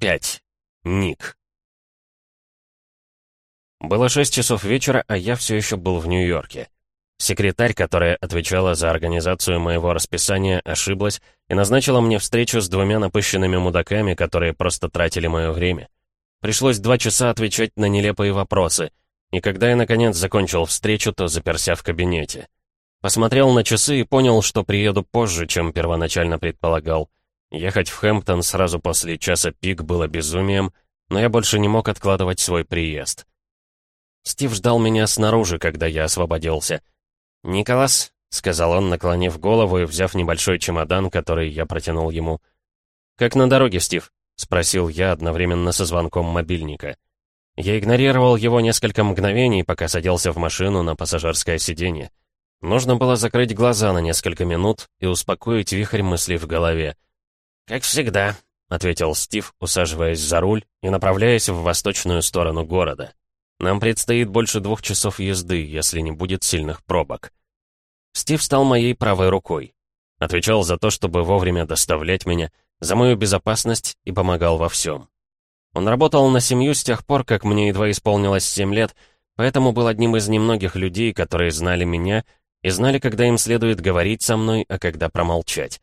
5. Ник. Было шесть часов вечера, а я все еще был в Нью-Йорке. Секретарь, которая отвечала за организацию моего расписания, ошиблась и назначила мне встречу с двумя напыщенными мудаками, которые просто тратили мое время. Пришлось два часа отвечать на нелепые вопросы, и когда я, наконец, закончил встречу, то заперся в кабинете. Посмотрел на часы и понял, что приеду позже, чем первоначально предполагал. Ехать в Хэмптон сразу после часа пик было безумием, но я больше не мог откладывать свой приезд. Стив ждал меня снаружи, когда я освободился. «Николас», — сказал он, наклонив голову и взяв небольшой чемодан, который я протянул ему. «Как на дороге, Стив?» — спросил я одновременно со звонком мобильника. Я игнорировал его несколько мгновений, пока садился в машину на пассажирское сиденье. Нужно было закрыть глаза на несколько минут и успокоить вихрь мыслей в голове. «Как всегда», — ответил Стив, усаживаясь за руль и направляясь в восточную сторону города. «Нам предстоит больше двух часов езды, если не будет сильных пробок». Стив стал моей правой рукой. Отвечал за то, чтобы вовремя доставлять меня, за мою безопасность и помогал во всем. Он работал на семью с тех пор, как мне едва исполнилось семь лет, поэтому был одним из немногих людей, которые знали меня и знали, когда им следует говорить со мной, а когда промолчать.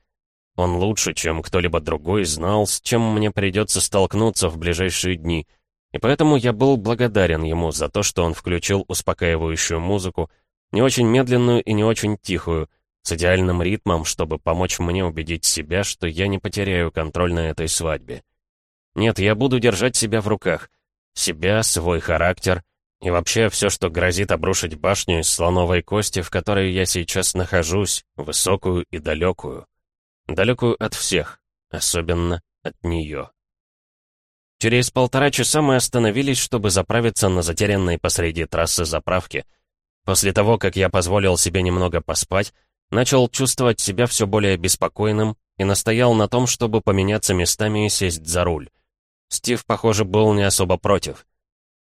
Он лучше, чем кто-либо другой, знал, с чем мне придется столкнуться в ближайшие дни, и поэтому я был благодарен ему за то, что он включил успокаивающую музыку, не очень медленную и не очень тихую, с идеальным ритмом, чтобы помочь мне убедить себя, что я не потеряю контроль на этой свадьбе. Нет, я буду держать себя в руках. Себя, свой характер и вообще все, что грозит обрушить башню из слоновой кости, в которой я сейчас нахожусь, высокую и далекую. Далекую от всех, особенно от нее. Через полтора часа мы остановились, чтобы заправиться на затерянной посреди трассы заправки. После того, как я позволил себе немного поспать, начал чувствовать себя все более беспокойным и настоял на том, чтобы поменяться местами и сесть за руль. Стив, похоже, был не особо против.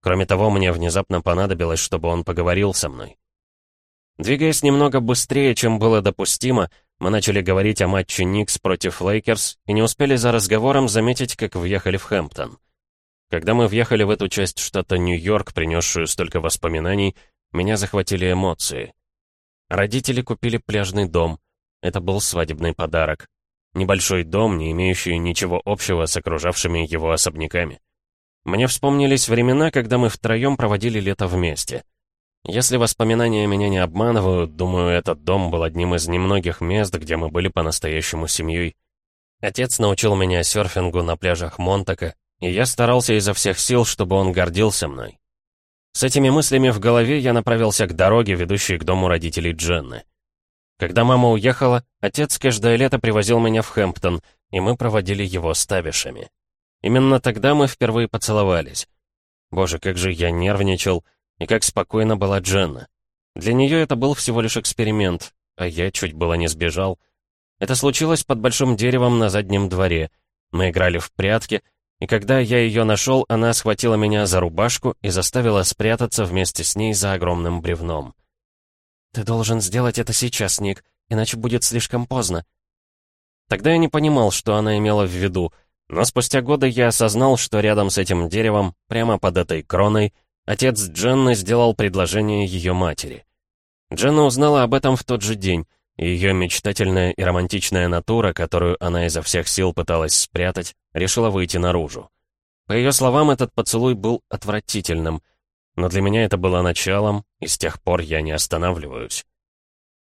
Кроме того, мне внезапно понадобилось, чтобы он поговорил со мной. Двигаясь немного быстрее, чем было допустимо, мы начали говорить о матче Никс против Лейкерс и не успели за разговором заметить, как въехали в Хэмптон. Когда мы въехали в эту часть штата Нью-Йорк, принесшую столько воспоминаний, меня захватили эмоции. Родители купили пляжный дом. Это был свадебный подарок. Небольшой дом, не имеющий ничего общего с окружавшими его особняками. Мне вспомнились времена, когда мы втроем проводили лето вместе — если воспоминания меня не обманывают, думаю, этот дом был одним из немногих мест, где мы были по-настоящему семьей. Отец научил меня серфингу на пляжах Монтака, и я старался изо всех сил, чтобы он гордился мной. С этими мыслями в голове я направился к дороге, ведущей к дому родителей Дженны. Когда мама уехала, отец каждое лето привозил меня в Хэмптон, и мы проводили его с табишами. Именно тогда мы впервые поцеловались. Боже, как же я нервничал, и как спокойно была Дженна. Для нее это был всего лишь эксперимент, а я чуть было не сбежал. Это случилось под большим деревом на заднем дворе. Мы играли в прятки, и когда я ее нашел, она схватила меня за рубашку и заставила спрятаться вместе с ней за огромным бревном. «Ты должен сделать это сейчас, Ник, иначе будет слишком поздно». Тогда я не понимал, что она имела в виду, но спустя годы я осознал, что рядом с этим деревом, прямо под этой кроной, Отец Дженны сделал предложение ее матери. Дженна узнала об этом в тот же день, и ее мечтательная и романтичная натура, которую она изо всех сил пыталась спрятать, решила выйти наружу. По ее словам, этот поцелуй был отвратительным, но для меня это было началом, и с тех пор я не останавливаюсь.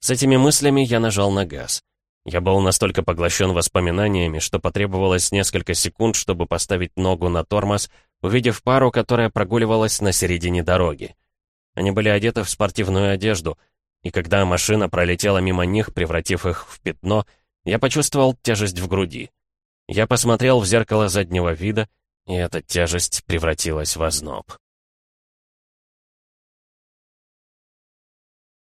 С этими мыслями я нажал на газ. Я был настолько поглощен воспоминаниями, что потребовалось несколько секунд, чтобы поставить ногу на тормоз увидев пару, которая прогуливалась на середине дороги. Они были одеты в спортивную одежду, и когда машина пролетела мимо них, превратив их в пятно, я почувствовал тяжесть в груди. Я посмотрел в зеркало заднего вида, и эта тяжесть превратилась в озноб.